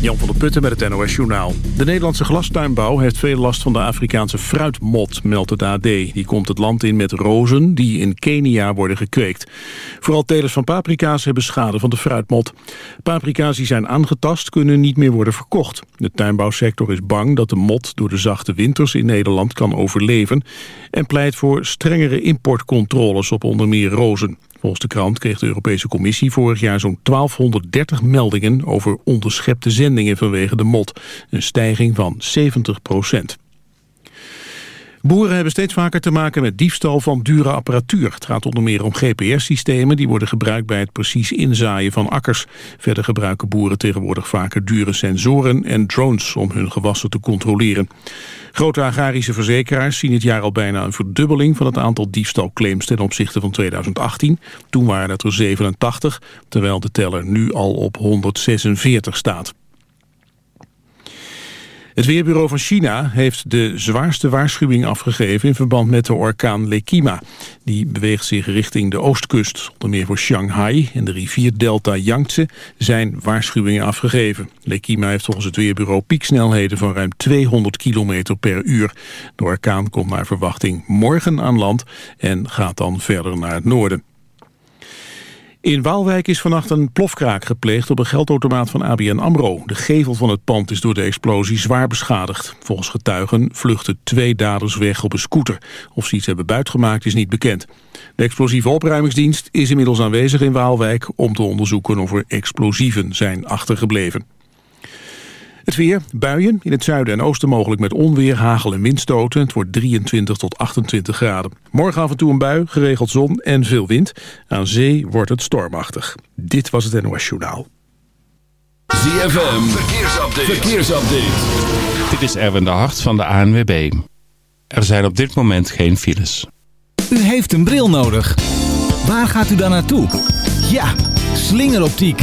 Jan van der Putten met het NOS Journaal. De Nederlandse glastuinbouw heeft veel last van de Afrikaanse fruitmot, meldt het AD. Die komt het land in met rozen die in Kenia worden gekweekt. Vooral telers van paprika's hebben schade van de fruitmot. Paprika's die zijn aangetast kunnen niet meer worden verkocht. De tuinbouwsector is bang dat de mot door de zachte winters in Nederland kan overleven... en pleit voor strengere importcontroles op onder meer rozen. Volgens de krant kreeg de Europese Commissie vorig jaar zo'n 1230 meldingen over onderschepte zendingen vanwege de mot. Een stijging van 70 procent. Boeren hebben steeds vaker te maken met diefstal van dure apparatuur. Het gaat onder meer om GPS-systemen die worden gebruikt bij het precies inzaaien van akkers. Verder gebruiken boeren tegenwoordig vaker dure sensoren en drones om hun gewassen te controleren. Grote agrarische verzekeraars zien het jaar al bijna een verdubbeling van het aantal diefstalclaims ten opzichte van 2018. Toen waren het er 87, terwijl de teller nu al op 146 staat. Het Weerbureau van China heeft de zwaarste waarschuwing afgegeven in verband met de orkaan Lekima. Die beweegt zich richting de oostkust. Onder meer voor Shanghai en de rivierdelta Yangtze zijn waarschuwingen afgegeven. Lekima heeft volgens het Weerbureau pieksnelheden van ruim 200 km per uur. De orkaan komt naar verwachting morgen aan land en gaat dan verder naar het noorden. In Waalwijk is vannacht een plofkraak gepleegd op een geldautomaat van ABN AMRO. De gevel van het pand is door de explosie zwaar beschadigd. Volgens getuigen vluchten twee daders weg op een scooter. Of ze iets hebben buitgemaakt is niet bekend. De explosieve opruimingsdienst is inmiddels aanwezig in Waalwijk... om te onderzoeken of er explosieven zijn achtergebleven. Het weer, buien, in het zuiden en oosten mogelijk met onweer, hagel en windstoten. Het wordt 23 tot 28 graden. Morgen af en toe een bui, geregeld zon en veel wind. Aan zee wordt het stormachtig. Dit was het NOS Journaal. ZFM, verkeersupdate. verkeersupdate. Dit is Erwin de Hart van de ANWB. Er zijn op dit moment geen files. U heeft een bril nodig. Waar gaat u dan naartoe? Ja, slingeroptiek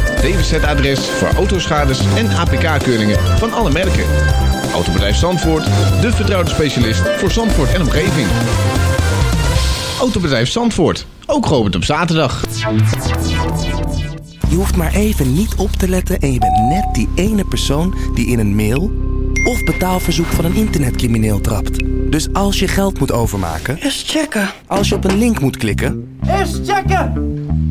DWZ-adres voor autoschades en APK-keuringen van alle merken. Autobedrijf Zandvoort, de vertrouwde specialist voor Zandvoort en omgeving. Autobedrijf Zandvoort, ook geopend op zaterdag. Je hoeft maar even niet op te letten en je bent net die ene persoon die in een mail of betaalverzoek van een internetcrimineel trapt. Dus als je geld moet overmaken... Eerst checken. Als je op een link moet klikken... Eerst checken!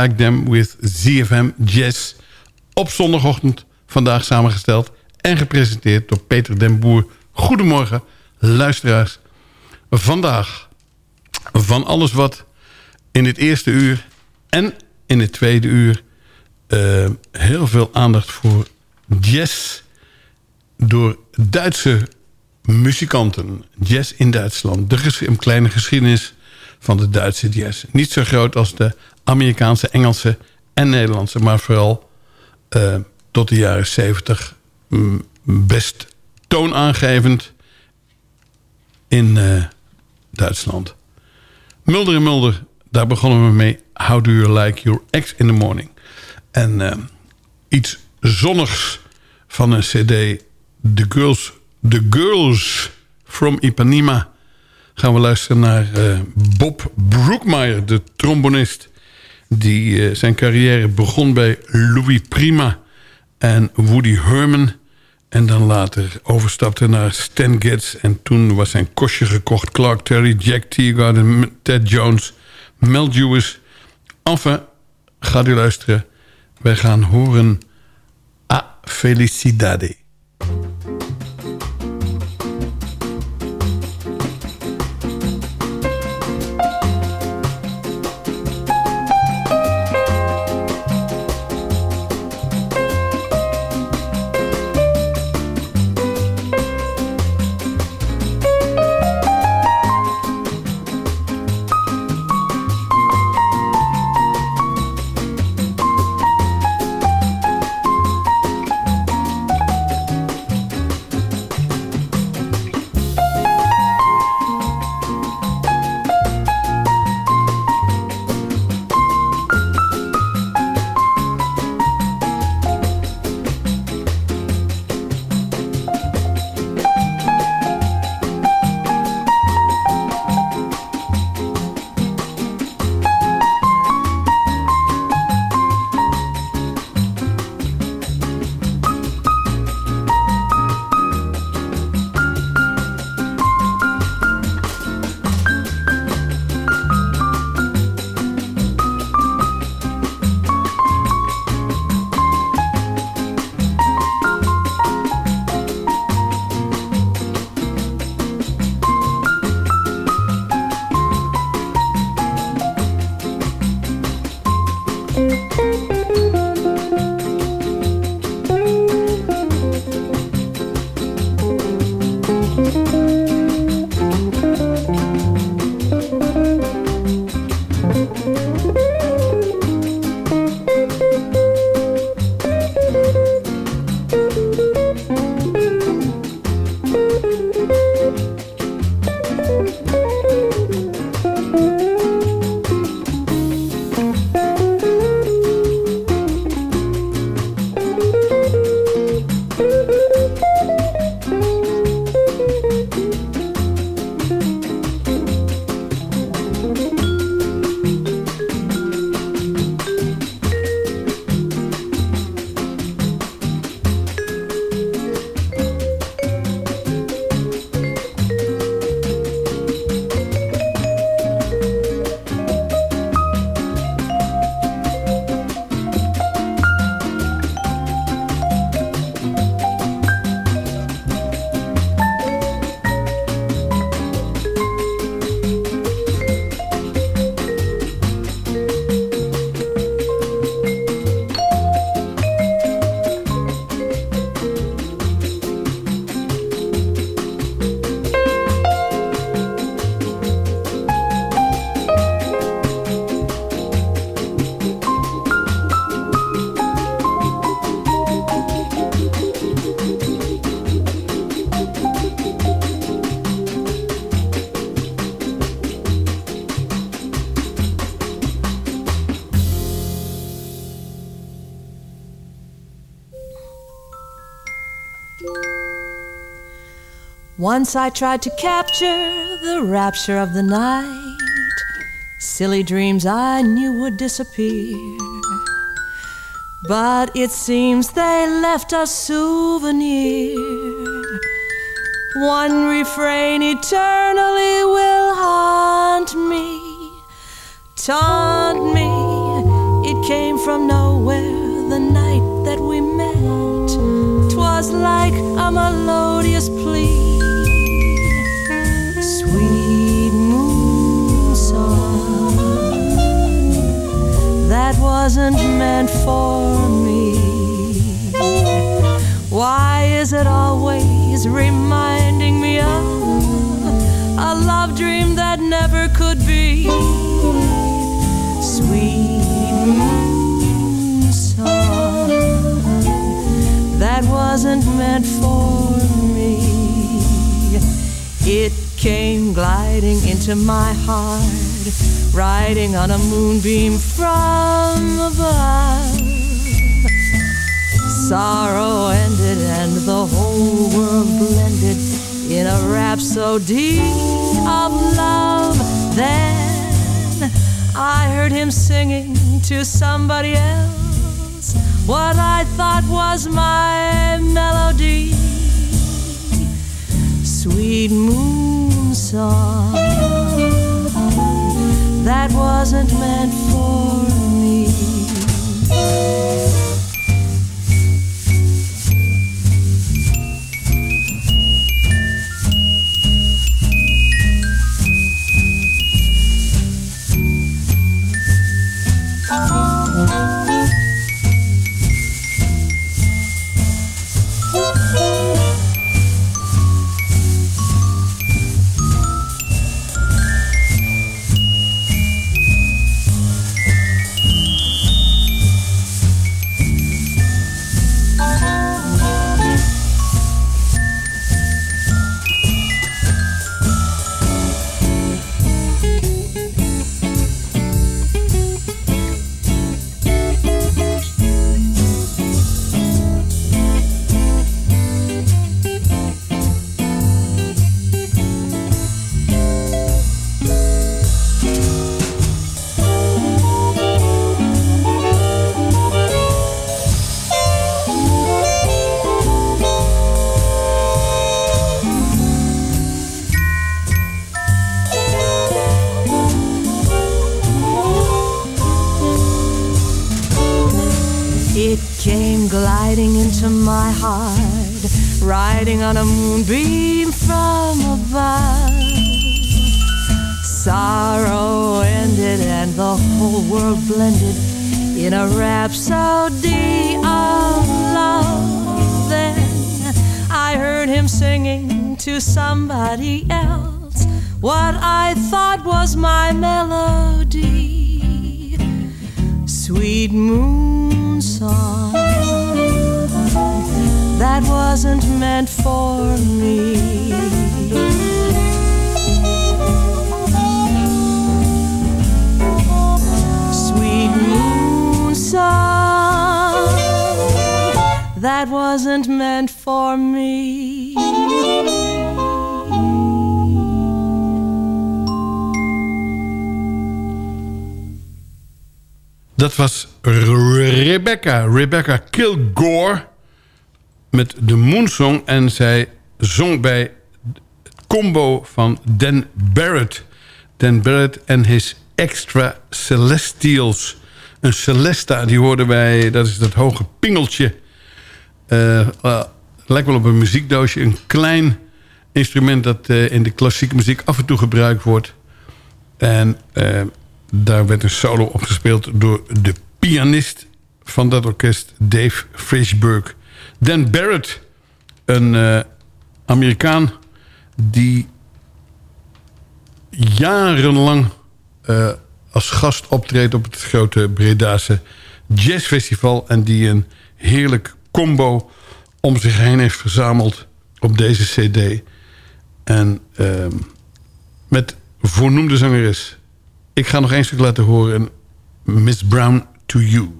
like them with ZFM Jazz. Op zondagochtend vandaag samengesteld en gepresenteerd door Peter den Boer. Goedemorgen, luisteraars. Vandaag van alles wat in het eerste uur en in het tweede uur... eh, heel veel aandacht voor jazz door Duitse muzikanten. Jazz in Duitsland. De een kleine geschiedenis van de Duitse jazz. Niet zo groot als de Amerikaanse, Engelse en Nederlandse... maar vooral eh, tot de jaren 70 mm, best toonaangevend in eh, Duitsland. Mulder en Mulder, daar begonnen we mee. How do you like your ex in the morning? En eh, iets zonnigs van een cd... The Girls, The Girls from Ipanema... gaan we luisteren naar Bob Brookmeyer, de trombonist... die eh, zijn carrière begon bij Louis Prima en Woody Herman... en dan later overstapte naar Stan Getz... en toen was zijn kostje gekocht. Clark Terry, Jack Teagarden, Ted Jones, Mel Lewis... Enfin, gaat u luisteren. Wij gaan horen A Felicidade. Once I tried to capture the rapture of the night. Silly dreams I knew would disappear. But it seems they left a souvenir. One refrain eternally will haunt me, taunt me. It came from nowhere wasn't meant for me. Why is it always reminding me of a love dream that never could be? Sweet song that wasn't meant for me. It came gliding into my heart, riding on a moonbeam from above. Sorrow ended and the whole world blended in a rhapsody of love. Then I heard him singing to somebody else what I thought was my melody. Sweet moon song that that wasn't meant for me. Sweet moon song that wasn't meant for me. Dat was Rebecca. Rebecca Kilgore met de Moonsong. En zij zong bij het combo van Dan Barrett. Dan Barrett en his Extra Celestials. Een Celesta, die hoorden wij, dat is dat hoge pingeltje. Eh, eh, lijkt wel op een muziekdoosje. Een klein instrument dat eh, in de klassieke muziek af en toe gebruikt wordt. En daar werd een solo opgespeeld door de pianist van dat orkest, Dave Frishberg. Dan Barrett, een eh, Amerikaan die jarenlang eh, als gast optreedt op het grote Bredase Jazzfestival... en die een heerlijk combo om zich heen heeft verzameld op deze cd. En ehm, met voornoemde zangeres. Ik ga nog één stuk laten horen. Miss Brown to You.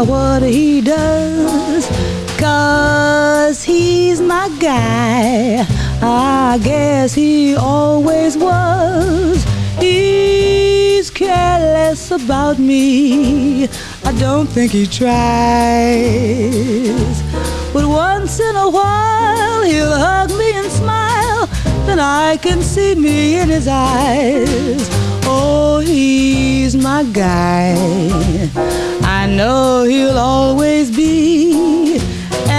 Don't what he does, cause he's my guy. I guess he always was. He's careless about me. I don't think he tries. But once in a while he'll hug me and smile. Then I can see me in his eyes. Oh, he's my guy. Know he'll always be.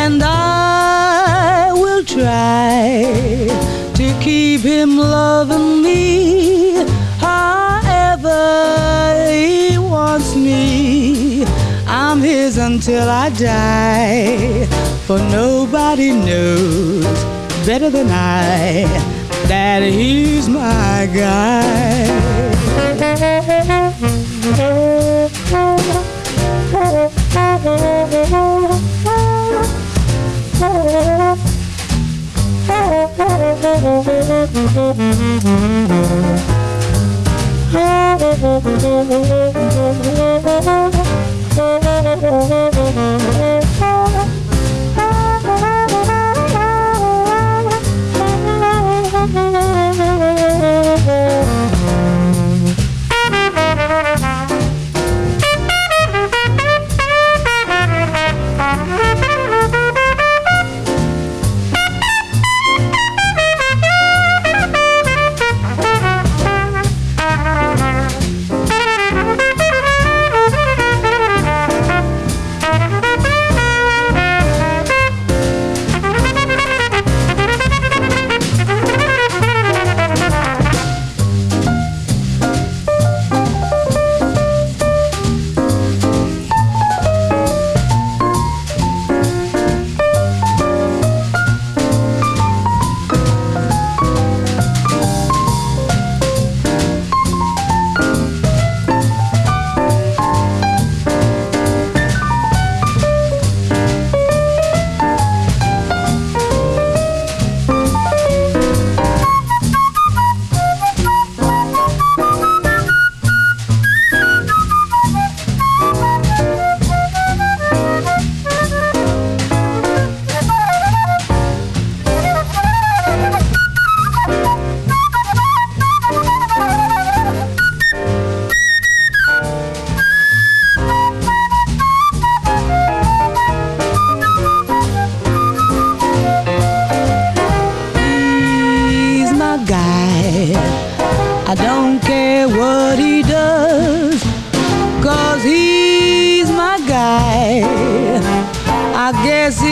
And I will try to keep him loving me however he wants me. I'm his until I die. For nobody knows better than I that he's my He's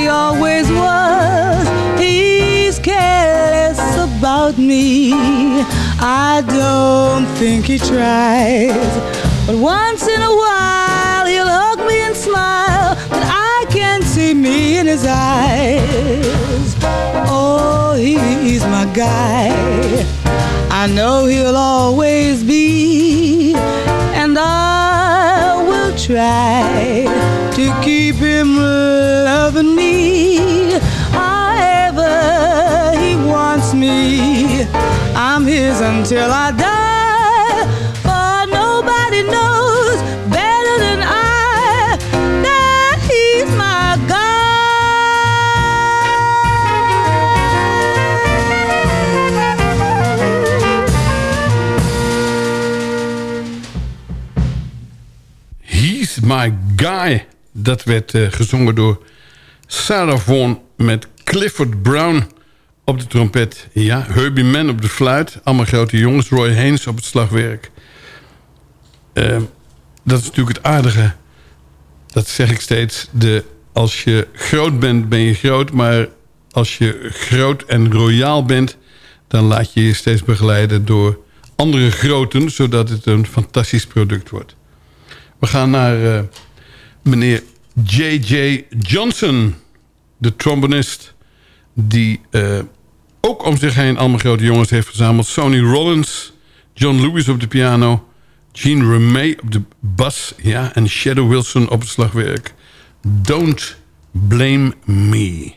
always was. He's careless about me. I don't think he tries. But once in a while, he'll hug me and smile. But I can see me in his eyes. Oh, he's my guy. I know he'll always be, and I will try His until I die, for nobody knows better than I that he's my He's My Guy. Dat werd eh, gezongen door Sarah Vaughan met Clifford Brown op de trompet. Ja, Herbie Mann op de fluit. Allemaal grote jongens. Roy Haynes op het slagwerk. Eh, dat is natuurlijk het aardige. Dat zeg ik steeds. De, als je groot bent, ben je groot. Maar als je groot en royaal bent... dan laat je je steeds begeleiden door andere groten... zodat het een fantastisch product wordt. We gaan naar eh, meneer J.J. Johnson, de trombonist... die eh, ook om zich heen allemaal grote jongens heeft verzameld. Sonny Rollins, John Lewis op de piano... Gene Remey op de bas ja, en Shadow Wilson op het slagwerk. Don't Blame Me.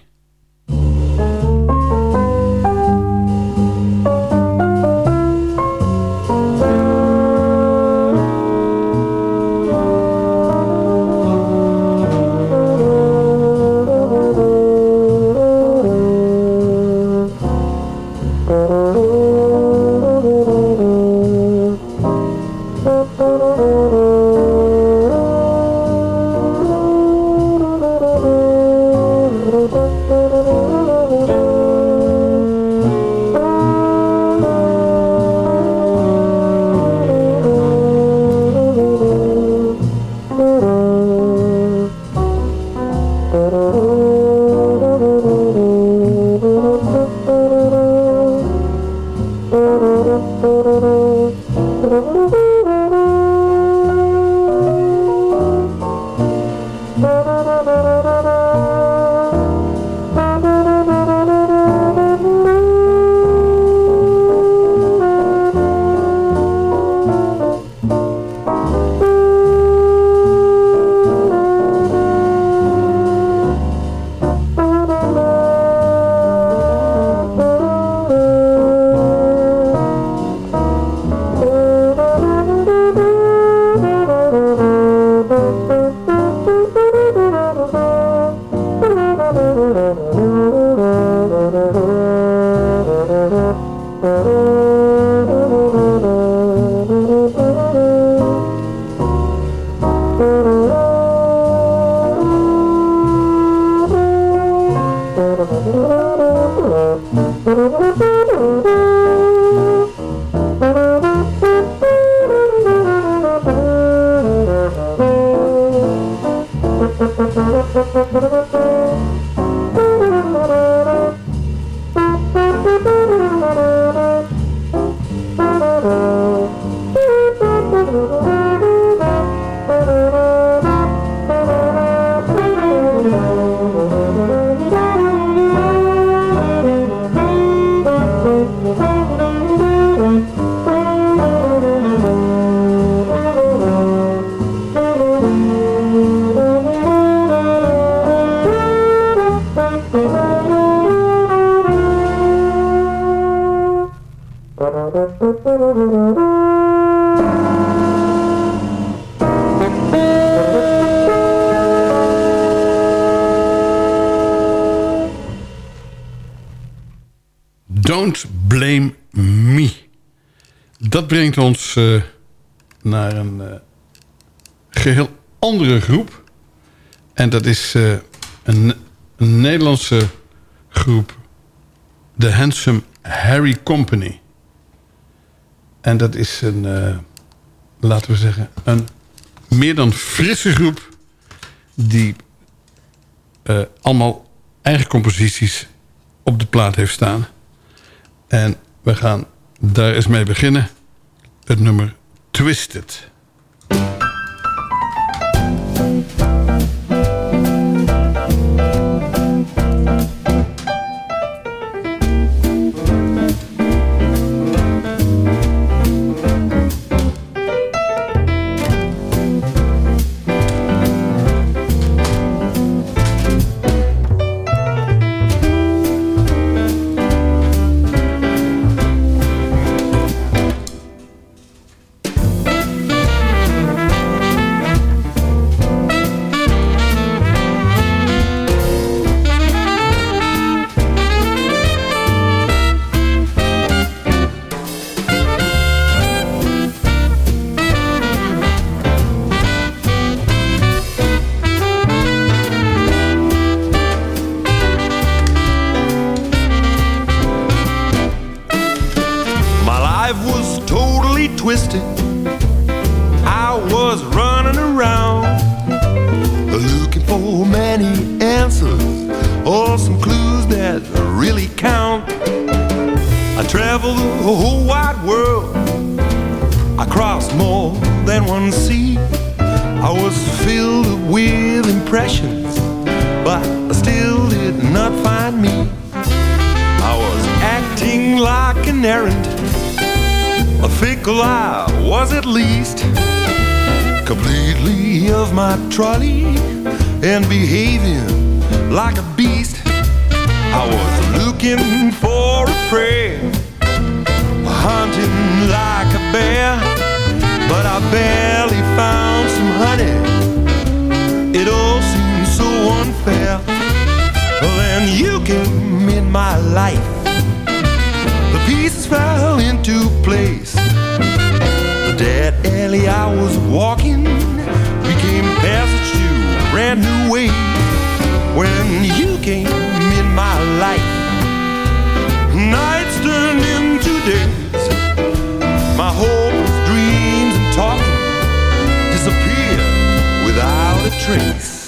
Eh, naar een eh, geheel andere groep. En dat is eh, een, een, Nederlandse groep. The Handsome Harry Company. En dat is een, laten we zeggen, een meer dan frisse groep. Die allemaal eigen composities op de plaat heeft staan. En we gaan daar eens mee beginnen het nummer Twisted. tricks.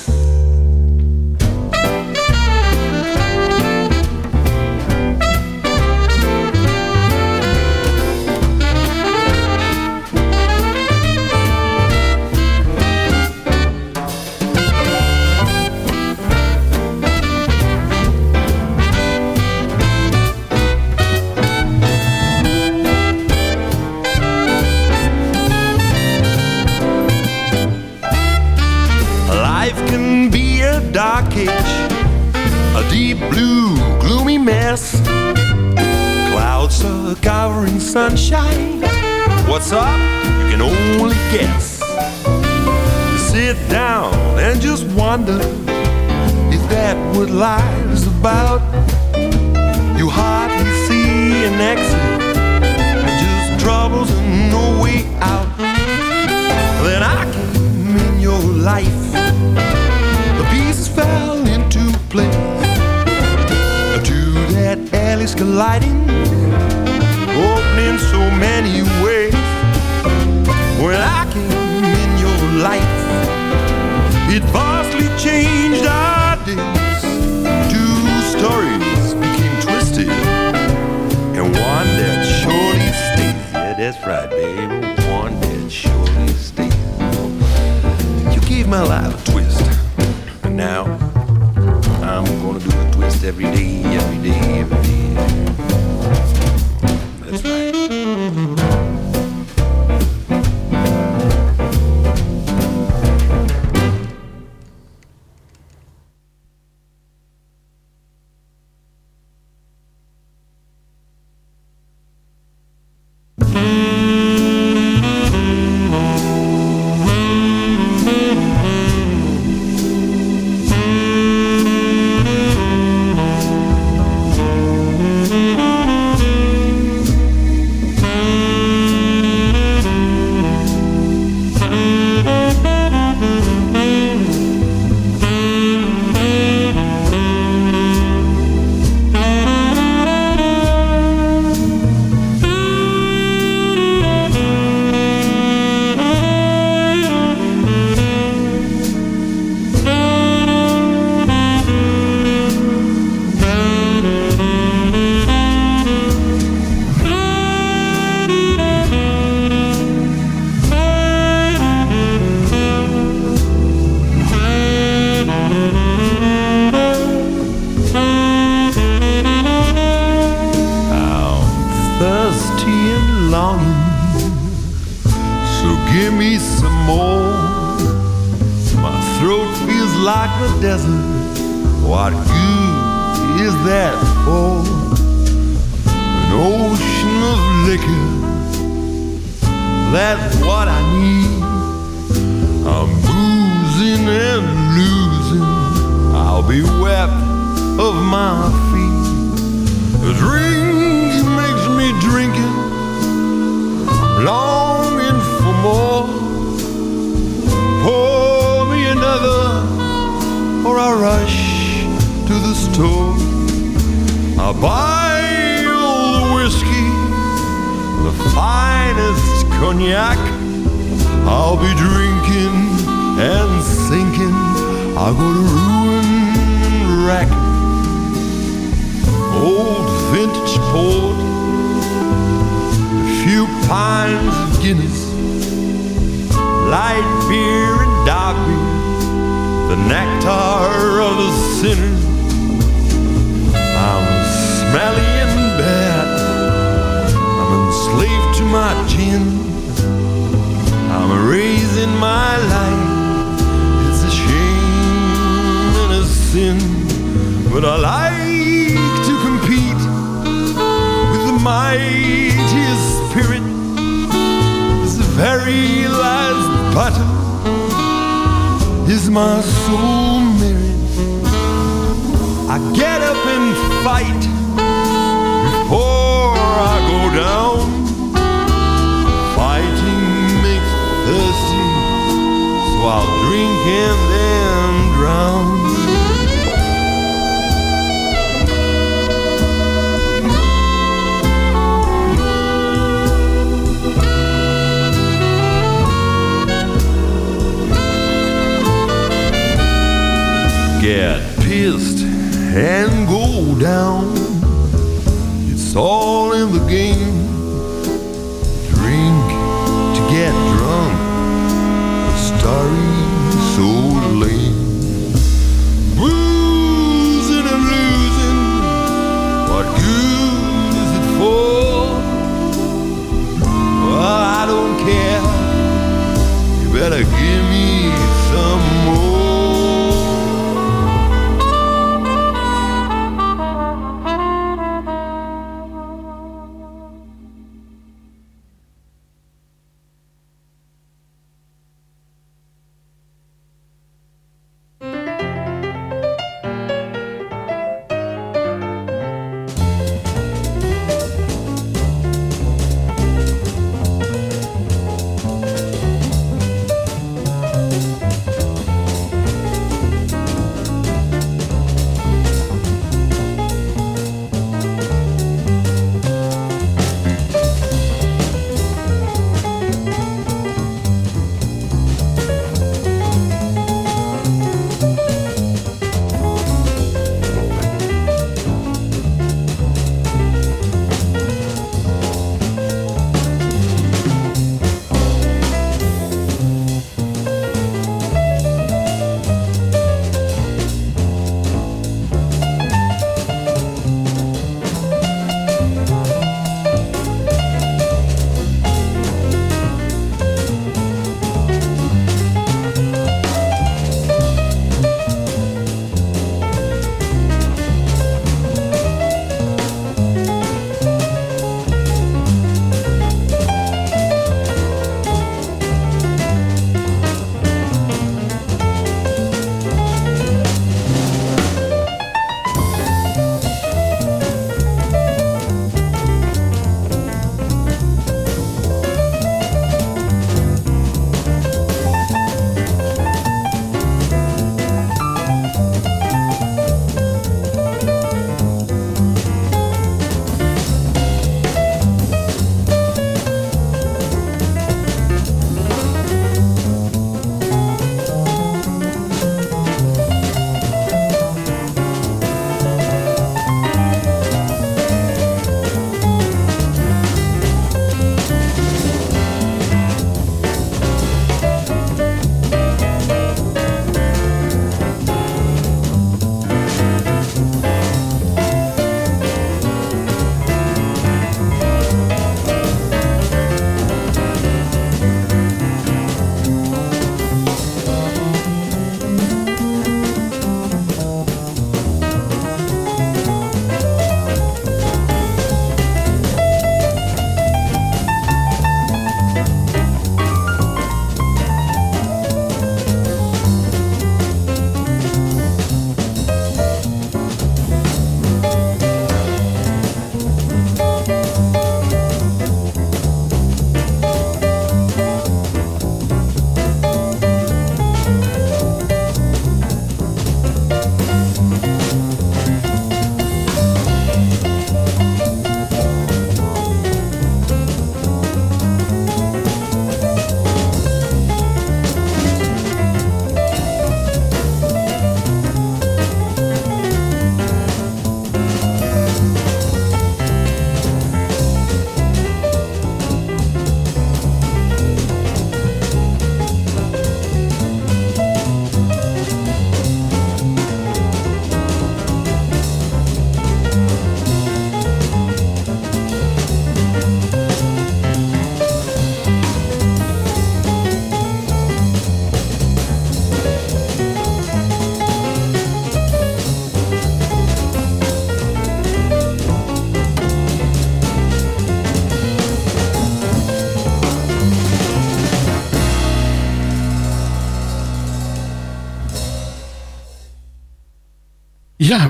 Mm-hmm. I'll be drinking and thinking I'll go to ruin and wreck old vintage port, a few pints of Guinness, light beer and dark beer, the nectar of the sinner. I'm smelly and bad, I'm enslaved to my gin. I'm raising my life, it's a shame and a sin, but I like to compete with the mightiest spirit. This very last button is my soul merit. I get up and fight before I go down. So I'll drink and then drown. get pissed and go down. It's all in the game.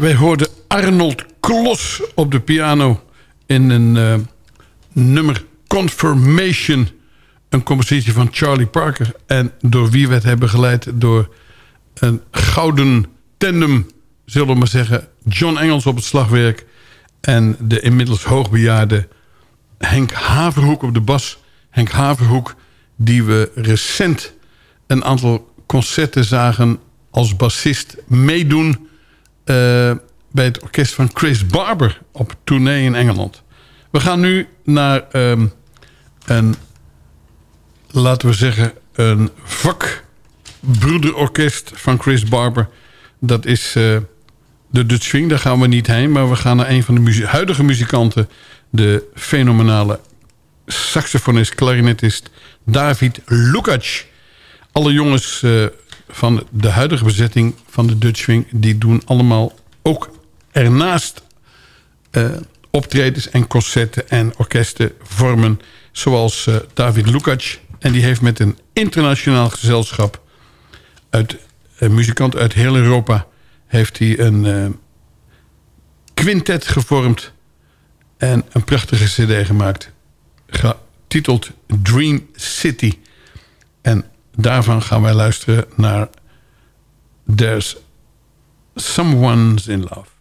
Wij hoorden Arnold Klos op de piano in een eh, nummer Confirmation. Een compositie van Charlie Parker. En door wie we het hebben geleid door een gouden tandem, zullen we maar zeggen. John Engels op het slagwerk. En de inmiddels hoogbejaarde Henk Haverhoek op de bas. Henk Haverhoek, die we recent een aantal concerten zagen als bassist meedoen... eh, bij het orkest van Chris Barber op tournee in Engeland. We gaan nu naar ehm, een, laten we zeggen, een vakbroederorkest van Chris Barber. Dat is eh, de Dutch Swing, daar gaan we niet heen. Maar we gaan naar een van de huidige muzikanten. De fenomenale saxofonist, clarinetist David Lukacs. Alle jongens eh, van de huidige bezetting van de Dutch Swing... die doen allemaal ook ernaast eh, optredens en concerten en orkesten vormen... zoals eh, David Lukacs. En die heeft met een internationaal gezelschap... uit uh, muzikanten uit heel Europa... heeft hij een eh, quintet gevormd... en een prachtige cd gemaakt... getiteld Dream City... En daarvan gaan wij luisteren naar There's Someone's in Love.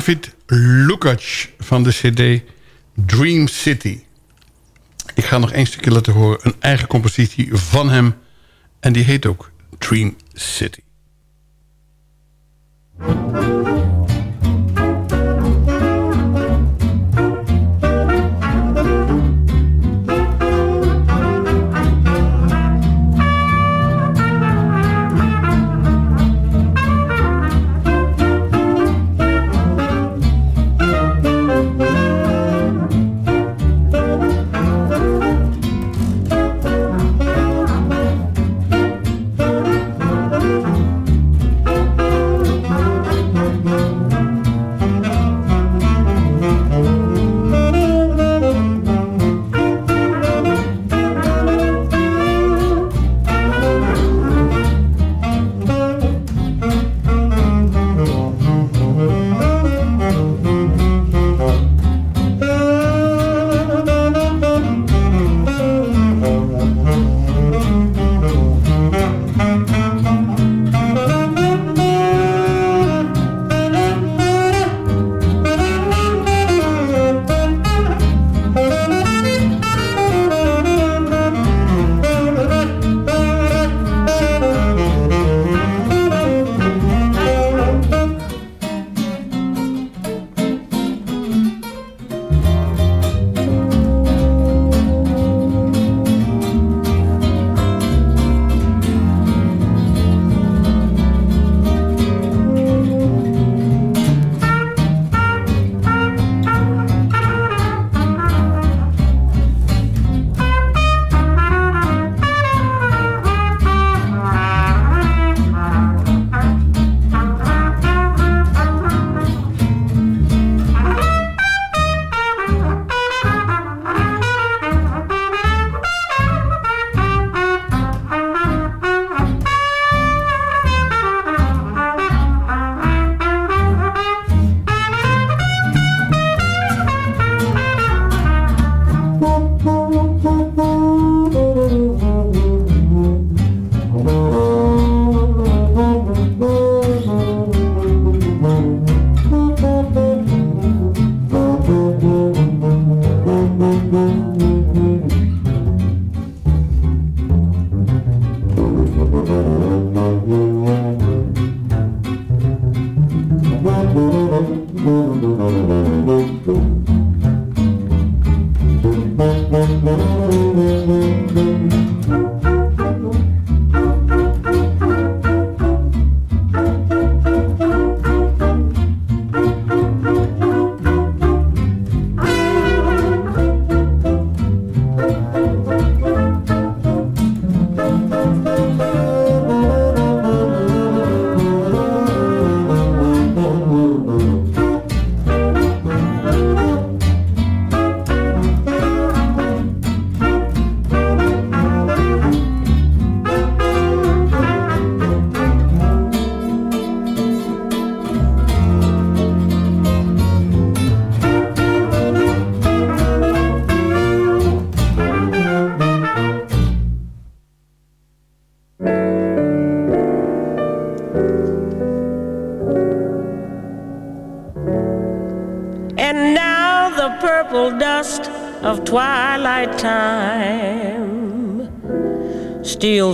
David Lukacs van de cd Dream City. Ik ga nog één stukje laten horen. Een eigen compositie van hem. En die heet ook Dream City.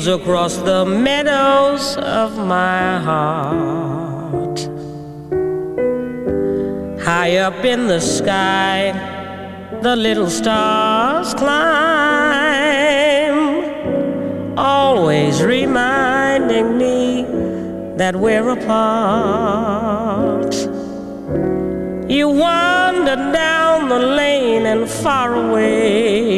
Across the meadows of my heart. High up in the sky, the little stars climb, always reminding me that we're apart. You wander down the lane and far away,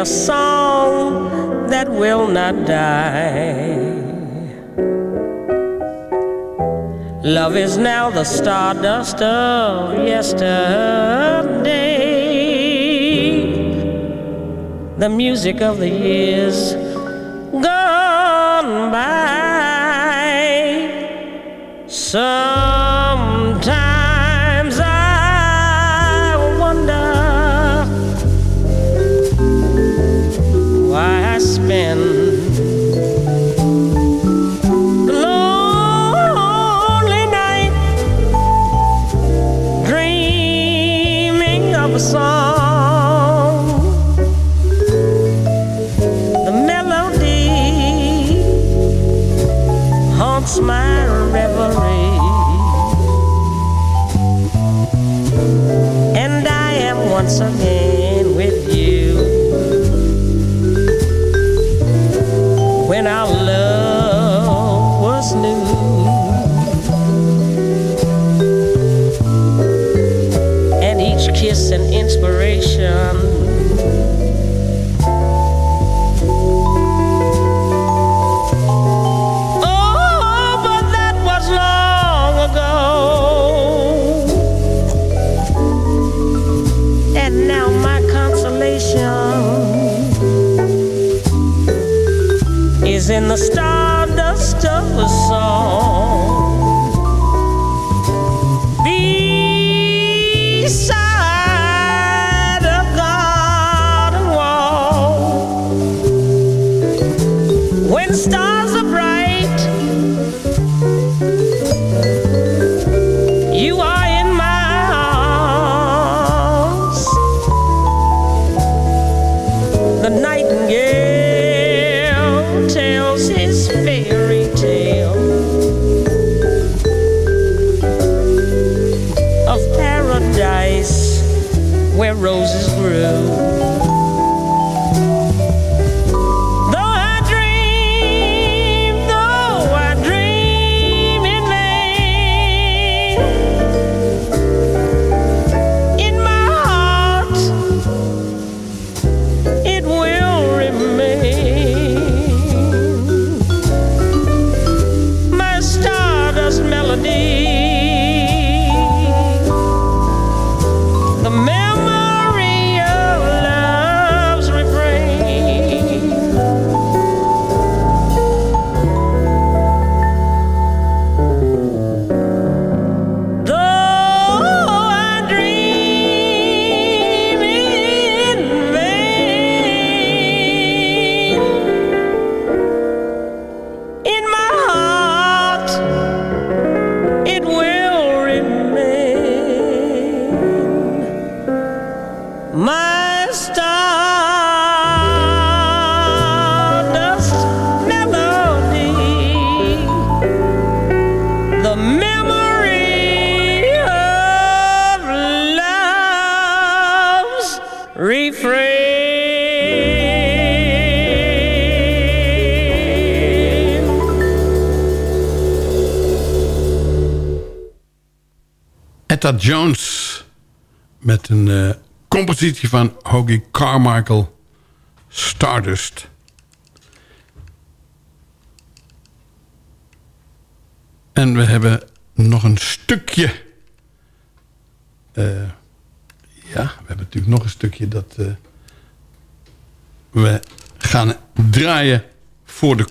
a song that will not die. Love is now the stardust of yesterday, the music of the years gone by. Sometimes Jones met een eh, compositie van Hoagie Carmichael Stardust. En we hebben nog een stukje. eh, ja, we hebben natuurlijk nog een stukje dat eh, we gaan draaien voor de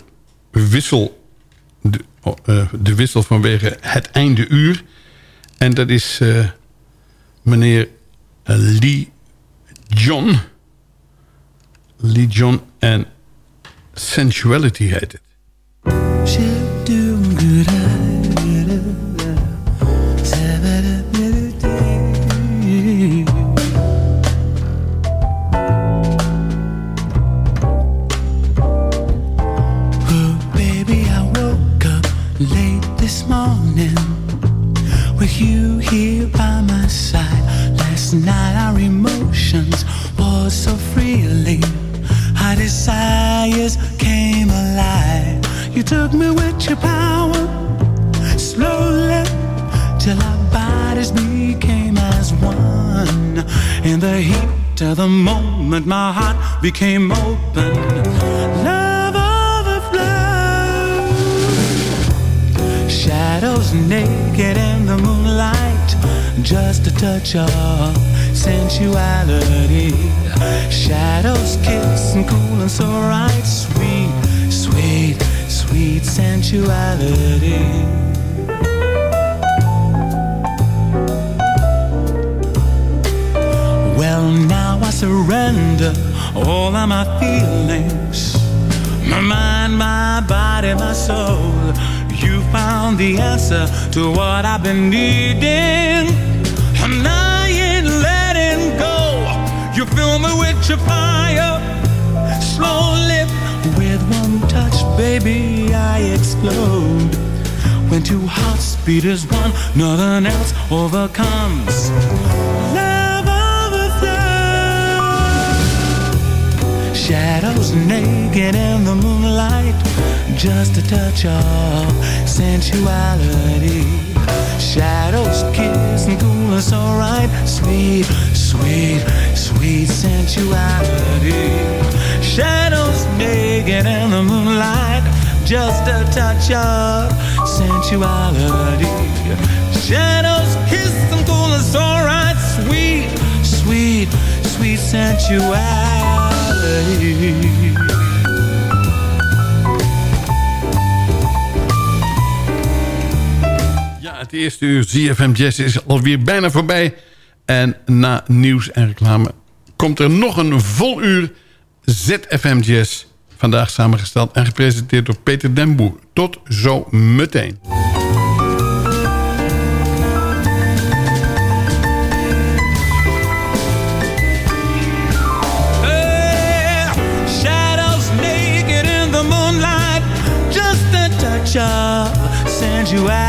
wissel. De, oh, de wissel vanwege het einde uur. En dat is eh, meneer Lee John. Lee John en Sensuality heet het. Took me with your power, slowly, till our bodies became as one. In the heat of the moment, my heart became open. Love overflowed. Shadows naked in the moonlight, just a touch of sensuality. Shadows kiss and cool and so right, sweet, sweet, sweet sensuality. Well, now I surrender all of my feelings. My mind, my body, my soul. You found the answer to what I've been needing. And I ain't letting go. You fill me with your fire. Slowly, with one touch, baby, I explode. When two hearts beat as one, nothing else overcomes. Love overflows. Shadows naked in the moonlight, just a touch of sensuality. Shadows kiss and cool us alright. Sweet, sweet, sweet sensuality. Shadows naked in the moonlight. Just a touch of sensuality. Shadows kiss and cool us alright. Sweet, sweet, sweet sensuality. Ja, het eerste uur ZFM Jazz is alweer bijna voorbij. En na nieuws en reclame komt er nog een vol uur ZFM Jazz. Vandaag samengesteld en gepresenteerd door Peter Den Boer. Tot zo meteen. Naked